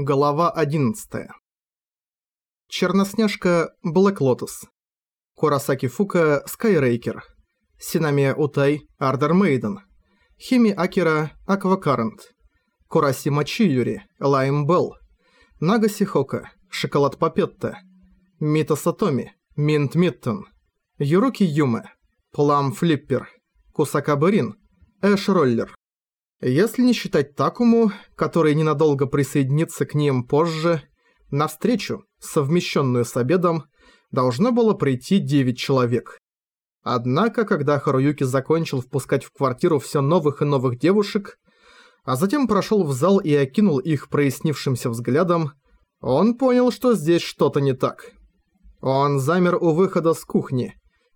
Глава 11. Черноснежка Блэк Лотос. Курасаки Фуко Скайрейкер. Синомия Утай Ардор Мейден. Хими Акира Аквакарент. Курасима Чиюри Лайм Белл. Наго Сихоко Шоколад Папетта. Мито Сатоми Минт Миттен. Юруки Юме Плам Флиппер. Кусака Барин Эш Роллер. Если не считать Такому, который ненадолго присоединится к ним позже, на встречу, совмещенную с обедом, должно было прийти 9 человек. Однако, когда Харуюки закончил впускать в квартиру все новых и новых девушек, а затем прошел в зал и окинул их прояснившимся взглядом, он понял, что здесь что-то не так. Он замер у выхода с кухни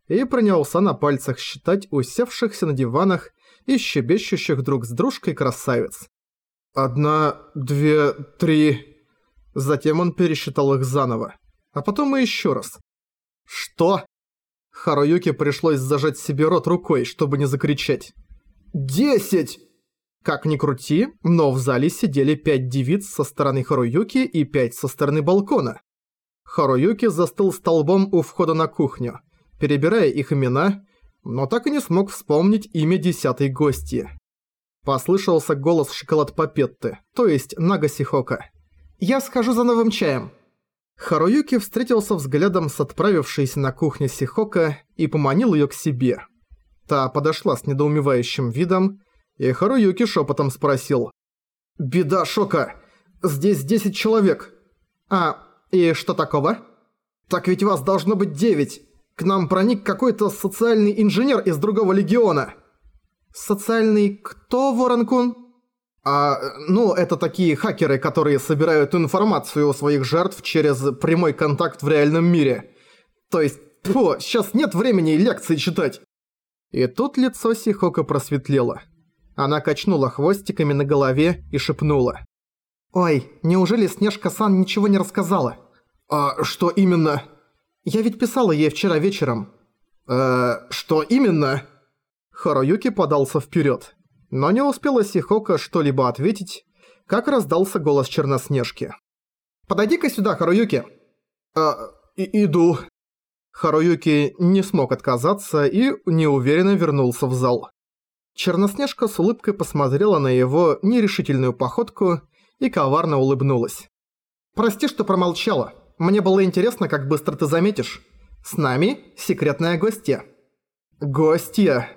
и принялся на пальцах считать усевшихся на диванах и щебещущих друг с дружкой красавиц. Одна, две, три... Затем он пересчитал их заново. А потом и еще раз. Что? Харуюке пришлось зажать себе рот рукой, чтобы не закричать. «Десять!» Как ни крути, но в зале сидели пять девиц со стороны Харуюки и пять со стороны балкона. Харуюки застыл столбом у входа на кухню, перебирая их имена но так и не смог вспомнить имя десятой гости. Послышался голос шоколад Папетты, то есть Нагасихока. «Я схожу за новым чаем». Харуюки встретился взглядом с отправившейся на кухню Сихока и поманил её к себе. Та подошла с недоумевающим видом, и Харуюки шепотом спросил. «Беда, Шока! Здесь 10 человек!» «А, и что такого?» «Так ведь вас должно быть девять. К нам проник какой-то социальный инженер из другого легиона. Социальный кто, Воронкун? А, ну, это такие хакеры, которые собирают информацию о своих жертв через прямой контакт в реальном мире. То есть, фу, сейчас нет времени лекции читать. И тут лицо Сихока просветлело. Она качнула хвостиками на голове и шепнула. «Ой, неужели Снежка-сан ничего не рассказала?» «А что именно?» Я ведь писала ей вчера вечером». «Э, что именно?» Харуюки подался вперед, но не успела Сихока что-либо ответить, как раздался голос Черноснежки. «Подойди-ка сюда, Харуюки!» «А, и иду». Харуюки не смог отказаться и неуверенно вернулся в зал. Черноснежка с улыбкой посмотрела на его нерешительную походку и коварно улыбнулась. «Прости, что промолчала. Мне было интересно, как быстро ты заметишь. С нами секретная гостья». «Гостья».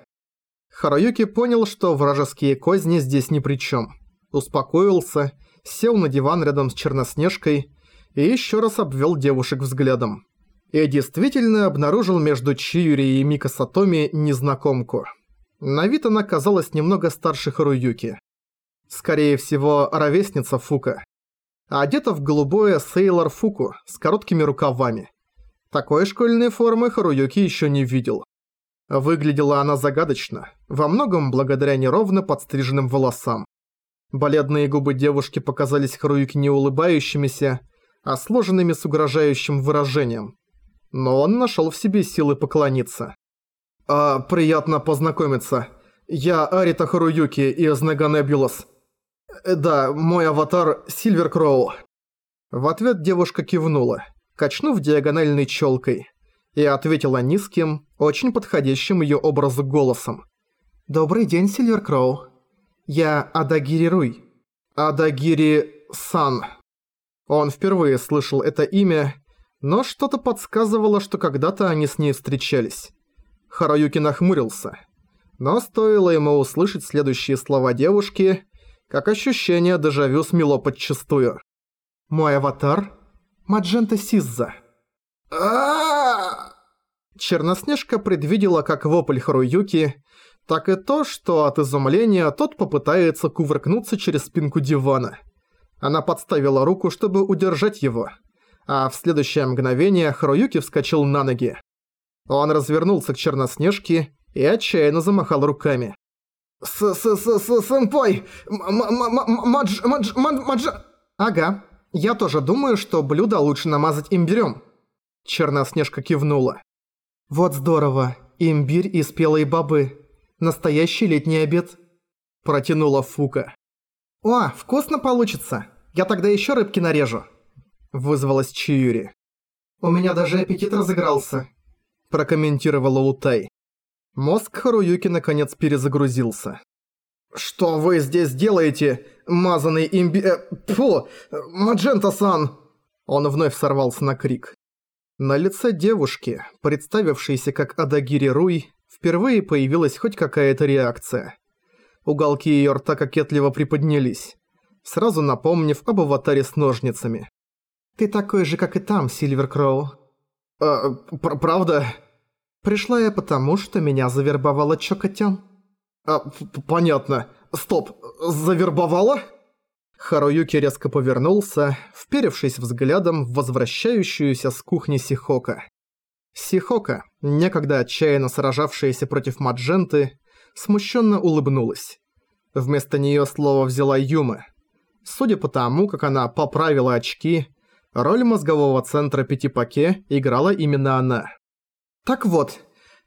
Хараюки понял, что вражеские козни здесь ни при чем. Успокоился, сел на диван рядом с Черноснежкой и еще раз обвел девушек взглядом. И действительно обнаружил между Чиюри и Мика Сатоми незнакомку. На вид она казалась немного старше Харуюки. Скорее всего, ровесница Фука одета в голубое Сейлор Фуку с короткими рукавами. Такой школьной формы Харуюки еще не видел. Выглядела она загадочно, во многом благодаря неровно подстриженным волосам. Бледные губы девушки показались Харуюки не улыбающимися, а сложенными с угрожающим выражением. Но он нашел в себе силы поклониться. «А, приятно познакомиться. Я Арита Харуюки из Наганебулас. Э, «Да, мой аватар Сильвер Кроу». В ответ девушка кивнула, качнув диагональной челкой, и ответила низким, очень подходящим ее образу голосом. «Добрый день, Сильвер Кроу. Я Адагири Руй. Адагири Сан». Он впервые слышал это имя, но что-то подсказывало, что когда-то они с ней встречались. Хараюки нахмурился. Но стоило ему услышать следующие слова девушки – как ощущение дежавю смело подчистую. Мой аватар – Маджента Сизза. Черноснежка предвидела как вопль Харуюки, так и то, что от изумления тот попытается кувыркнуться через спинку дивана. Она подставила руку, чтобы удержать его, а в следующее мгновение Харуюки вскочил на ноги. Он развернулся к Черноснежке и отчаянно замахал руками. «С-с-с-с-сэмпой! Мадж... Мадж... Мадж...» «Ага. Я тоже думаю, что блюдо лучше намазать имбирём». Черноснежка кивнула. «Вот здорово. Имбирь и спелые бобы. Настоящий летний обед». Протянула Фука. «О, вкусно получится. Я тогда еще рыбки нарежу. Вызвалась Чиюри. У меня даже аппетит разыгрался. Прокомментировала Утай. Мозг Харуюки наконец перезагрузился. «Что вы здесь делаете, мазанный имби... Э, фу! Маджента-сан!» Он вновь сорвался на крик. На лице девушки, представившейся как Адагири Руй, впервые появилась хоть какая-то реакция. Уголки её рта кокетливо приподнялись, сразу напомнив об аватаре с ножницами. «Ты такой же, как и там, Сильвер Кроу». «А, пр правда?» «Пришла я потому, что меня завербовала Чокотян». «А, понятно. Стоп, завербовала?» Харуюки резко повернулся, вперевшись взглядом в возвращающуюся с кухни Сихока. Сихока, некогда отчаянно сражавшаяся против Мадженты, смущенно улыбнулась. Вместо нее слово взяла Юма. Судя по тому, как она поправила очки, роль мозгового центра Пятипаке играла именно она. «Так вот,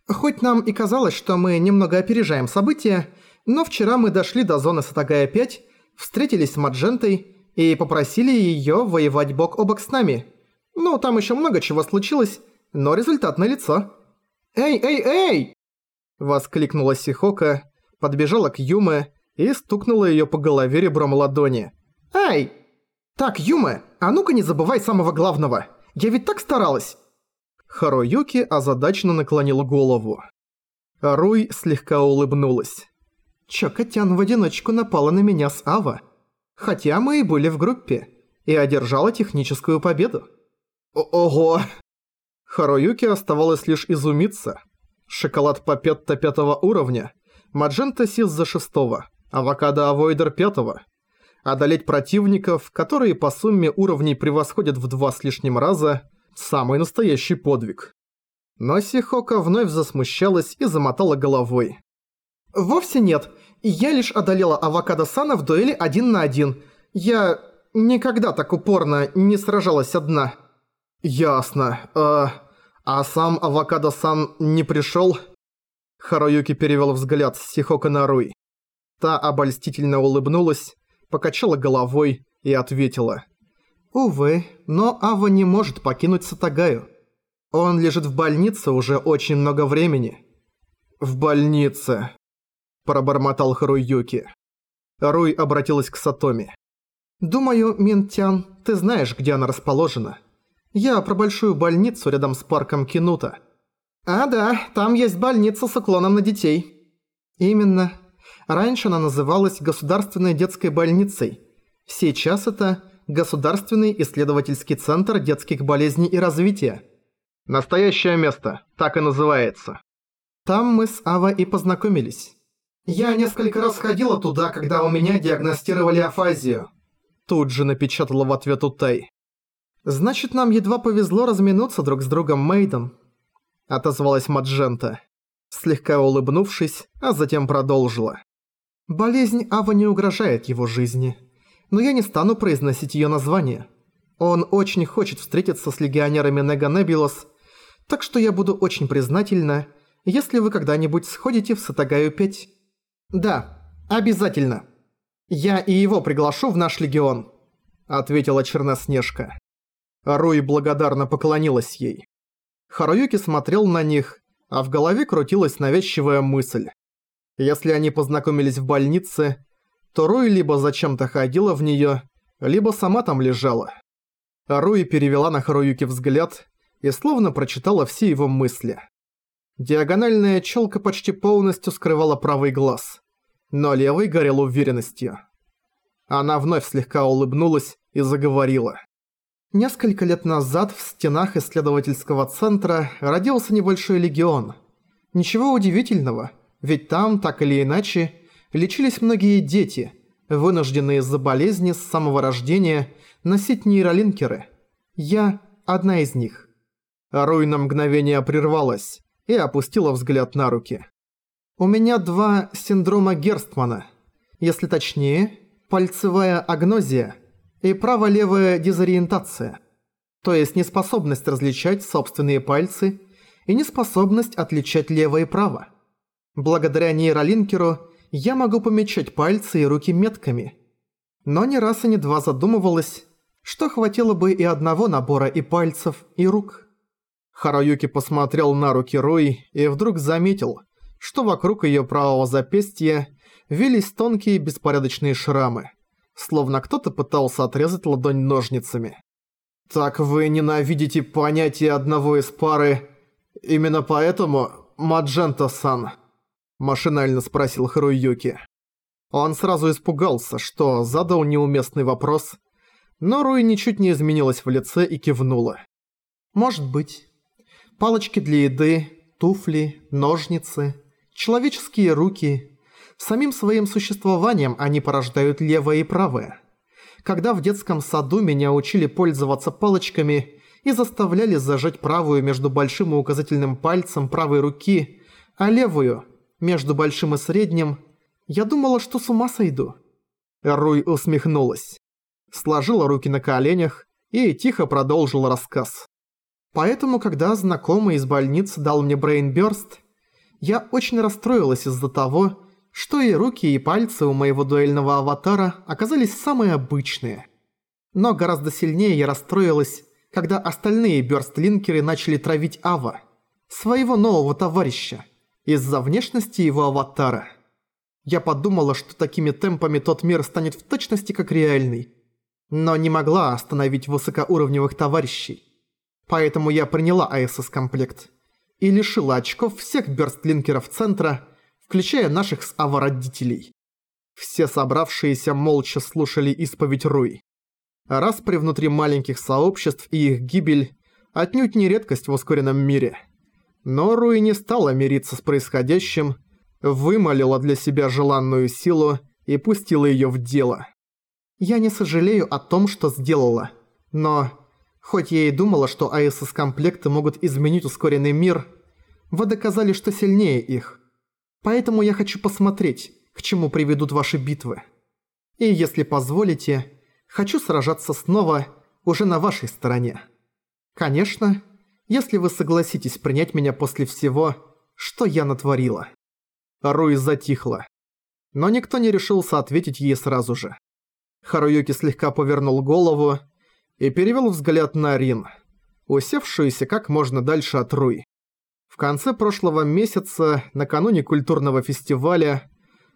хоть нам и казалось, что мы немного опережаем события, но вчера мы дошли до зоны Сатагая-5, встретились с Маджентой и попросили её воевать бок о бок с нами. Ну, там ещё много чего случилось, но результат налицо. «Эй, эй, эй!» Воскликнула Сихока, подбежала к Юме и стукнула её по голове ребром ладони. «Эй! Так, Юме, а ну-ка не забывай самого главного! Я ведь так старалась!» Харуюки озадаченно наклонил голову. Руй слегка улыбнулась. Чокотян в одиночку напала на меня с Ава. Хотя мы и были в группе. И одержала техническую победу. О Ого! Харуюки оставалось лишь изумиться. Шоколад Папетта пятого уровня, Маджента Сиз за шестого, Авокадо Авойдер пятого. Одолеть противников, которые по сумме уровней превосходят в два с лишним раза, самый настоящий подвиг. Но Сихока вновь засмущалась и замотала головой. «Вовсе нет. Я лишь одолела Авокадо-сана в дуэли один на один. Я никогда так упорно не сражалась одна». «Ясно. Э, а сам Авокадо-сан не пришёл?» Харуюки перевел взгляд с Сихока на Руй. Та обольстительно улыбнулась, покачала головой и ответила. «Увы, но Ава не может покинуть Сатагаю. Он лежит в больнице уже очень много времени». «В больнице», пробормотал Харуюки. Руй обратилась к Сатоми. «Думаю, Минтян, ты знаешь, где она расположена. Я про большую больницу рядом с парком Кинута». «А да, там есть больница с уклоном на детей». «Именно. Раньше она называлась Государственной детской больницей. Сейчас это Государственный исследовательский центр детских болезней и развития». «Настоящее место, так и называется». Там мы с Ава и познакомились. «Я несколько раз ходила туда, когда у меня диагностировали афазию». Тут же напечатала в ответ Утай. «Значит, нам едва повезло разминуться друг с другом Мейдом», — отозвалась Маджента, слегка улыбнувшись, а затем продолжила. «Болезнь Ава не угрожает его жизни, но я не стану произносить её название. Он очень хочет встретиться с легионерами Нега Небилос, так что я буду очень признательна, если вы когда-нибудь сходите в Сатагаю-5». «Да, обязательно. Я и его приглашу в наш легион», — ответила Черноснежка. Руи благодарно поклонилась ей. Харуюки смотрел на них, а в голове крутилась навязчивая мысль. Если они познакомились в больнице, то Руи либо зачем-то ходила в неё, либо сама там лежала. Руи перевела на Харуюки взгляд и словно прочитала все его мысли. Диагональная челка почти полностью скрывала правый глаз, но левый горел уверенностью. Она вновь слегка улыбнулась и заговорила. Несколько лет назад в стенах исследовательского центра родился небольшой легион. Ничего удивительного, ведь там, так или иначе, лечились многие дети, вынужденные из-за болезни с самого рождения носить нейролинкеры. Я одна из них. Руй на мгновение прервалась, и опустила взгляд на руки. «У меня два синдрома Герстмана. Если точнее, пальцевая агнозия и право-левая дезориентация. То есть неспособность различать собственные пальцы и неспособность отличать лево и право. Благодаря нейролинкеру я могу помечать пальцы и руки метками. Но ни раз и ни два задумывалась, что хватило бы и одного набора и пальцев, и рук. Харуюки посмотрел на руки Руи и вдруг заметил, что вокруг её правого запястья вились тонкие беспорядочные шрамы, словно кто-то пытался отрезать ладонь ножницами. «Так вы ненавидите понятие одного из пары. Именно поэтому, Маджента-сан?» Машинально спросил Харуюки. Он сразу испугался, что задал неуместный вопрос, но Руи ничуть не изменилась в лице и кивнула. «Может быть. Палочки для еды, туфли, ножницы, человеческие руки. Самим своим существованием они порождают левое и правое. Когда в детском саду меня учили пользоваться палочками и заставляли зажать правую между большим и указательным пальцем правой руки, а левую – между большим и средним, я думала, что с ума сойду». Руй усмехнулась. Сложила руки на коленях и тихо продолжила рассказ. Поэтому, когда знакомый из больницы дал мне брейнбёрст, я очень расстроилась из-за того, что и руки, и пальцы у моего дуэльного аватара оказались самые обычные. Но гораздо сильнее я расстроилась, когда остальные бёрстлинкеры начали травить Ава, своего нового товарища, из-за внешности его аватара. Я подумала, что такими темпами тот мир станет в точности как реальный, но не могла остановить высокоуровневых товарищей. Поэтому я приняла АСС-комплект и лишила очков всех бёрстлинкеров центра, включая наших с Ава родителей. Все собравшиеся молча слушали исповедь Руи. Распри внутри маленьких сообществ и их гибель отнюдь не редкость в ускоренном мире. Но Руи не стала мириться с происходящим, вымолила для себя желанную силу и пустила её в дело. Я не сожалею о том, что сделала, но Хоть я и думала, что АСС-комплекты могут изменить ускоренный мир, вы доказали, что сильнее их. Поэтому я хочу посмотреть, к чему приведут ваши битвы. И если позволите, хочу сражаться снова уже на вашей стороне. Конечно, если вы согласитесь принять меня после всего, что я натворила». Руи затихла. Но никто не решился ответить ей сразу же. Харуюки слегка повернул голову и перевел взгляд на Рин, усевшуюся как можно дальше от Руй. В конце прошлого месяца, накануне культурного фестиваля,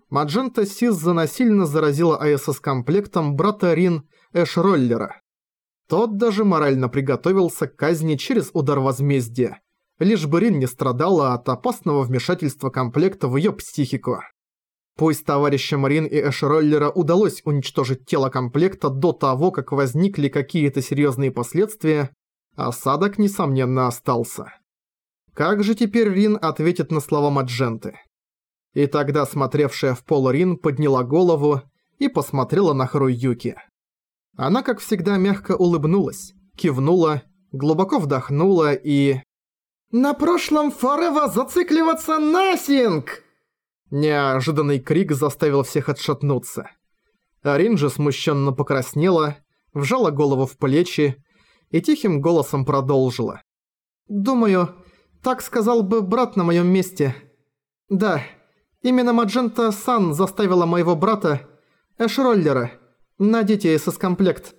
Маджента Сизза насильно заразила АСС-комплектом брата Рин Эш-Роллера. Тот даже морально приготовился к казни через удар возмездия, лишь бы Рин не страдала от опасного вмешательства комплекта в её психику. Пусть товарищам Рин и Эшроллера удалось уничтожить тело комплекта до того, как возникли какие-то серьезные последствия, осадок, несомненно, остался. Как же теперь Рин ответит на слова Мадженты? И тогда смотревшая в пол Рин подняла голову и посмотрела на Харуюки. Она, как всегда, мягко улыбнулась, кивнула, глубоко вдохнула и... «На прошлом Форева зацикливаться насинг!» Неожиданный крик заставил всех отшатнуться. Арин же смущенно покраснела, вжала голову в плечи и тихим голосом продолжила. «Думаю, так сказал бы брат на моем месте. Да, именно Маджента Сан заставила моего брата, Эшроллера, надеть АСС-комплект.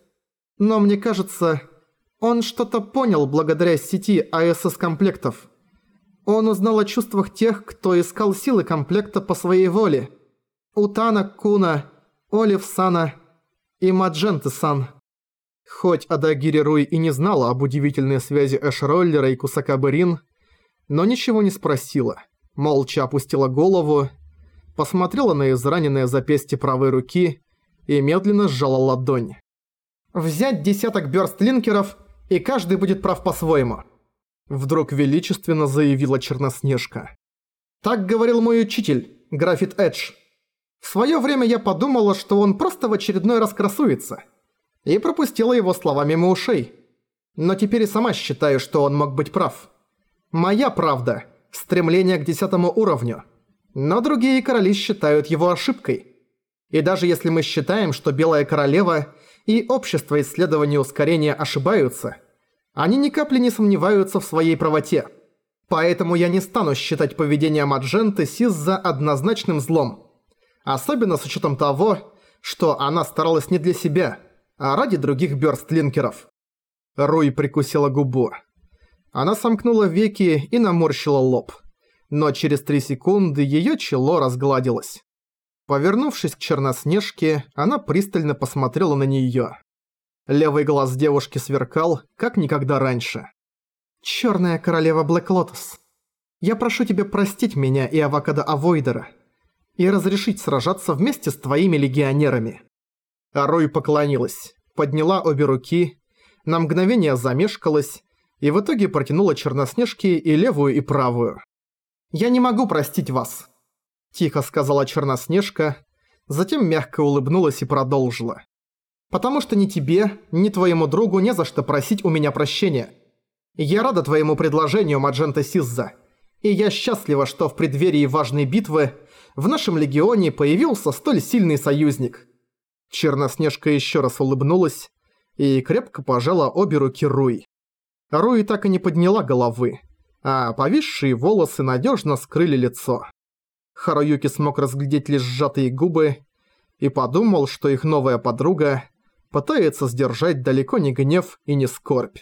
Но мне кажется, он что-то понял благодаря сети АСС-комплектов. Он узнал о чувствах тех, кто искал силы комплекта по своей воле. Утана Куна, Олив Сана и Мадженты Сан. Хоть Адагири Руй и не знала об удивительной связи Эш-Роллера и Кусакабы Рин, но ничего не спросила. Молча опустила голову, посмотрела на израненное запястье правой руки и медленно сжала ладонь. «Взять десяток бёрстлинкеров, и каждый будет прав по-своему». Вдруг величественно заявила Черноснежка. «Так говорил мой учитель, Графит Эдж. В своё время я подумала, что он просто в очередной раз красуется. И пропустила его слова мимо ушей. Но теперь и сама считаю, что он мог быть прав. Моя правда – стремление к десятому уровню. Но другие короли считают его ошибкой. И даже если мы считаем, что Белая Королева и Общество исследования ускорения ошибаются – они ни капли не сомневаются в своей правоте. Поэтому я не стану считать поведение Мадженты Сизза однозначным злом. Особенно с учетом того, что она старалась не для себя, а ради других бёрстлинкеров. Руи прикусила губу. Она сомкнула веки и наморщила лоб. Но через три секунды её чело разгладилось. Повернувшись к Черноснежке, она пристально посмотрела на неё. Левый глаз девушки сверкал, как никогда раньше. «Чёрная королева Блэк Лотос, я прошу тебя простить меня и Авокадо Авойдера и разрешить сражаться вместе с твоими легионерами». Аруй поклонилась, подняла обе руки, на мгновение замешкалась и в итоге протянула Черноснежке и левую, и правую. «Я не могу простить вас», – тихо сказала Черноснежка, затем мягко улыбнулась и продолжила. «Потому что ни тебе, ни твоему другу не за что просить у меня прощения. Я рада твоему предложению, Маджента Сизза, и я счастлива, что в преддверии важной битвы в нашем легионе появился столь сильный союзник». Черноснежка еще раз улыбнулась и крепко пожала обе руки Руи. Руи так и не подняла головы, а повисшие волосы надежно скрыли лицо. Харуюки смог разглядеть лишь сжатые губы и подумал, что их новая подруга пытается сдержать далеко не гнев и не скорбь.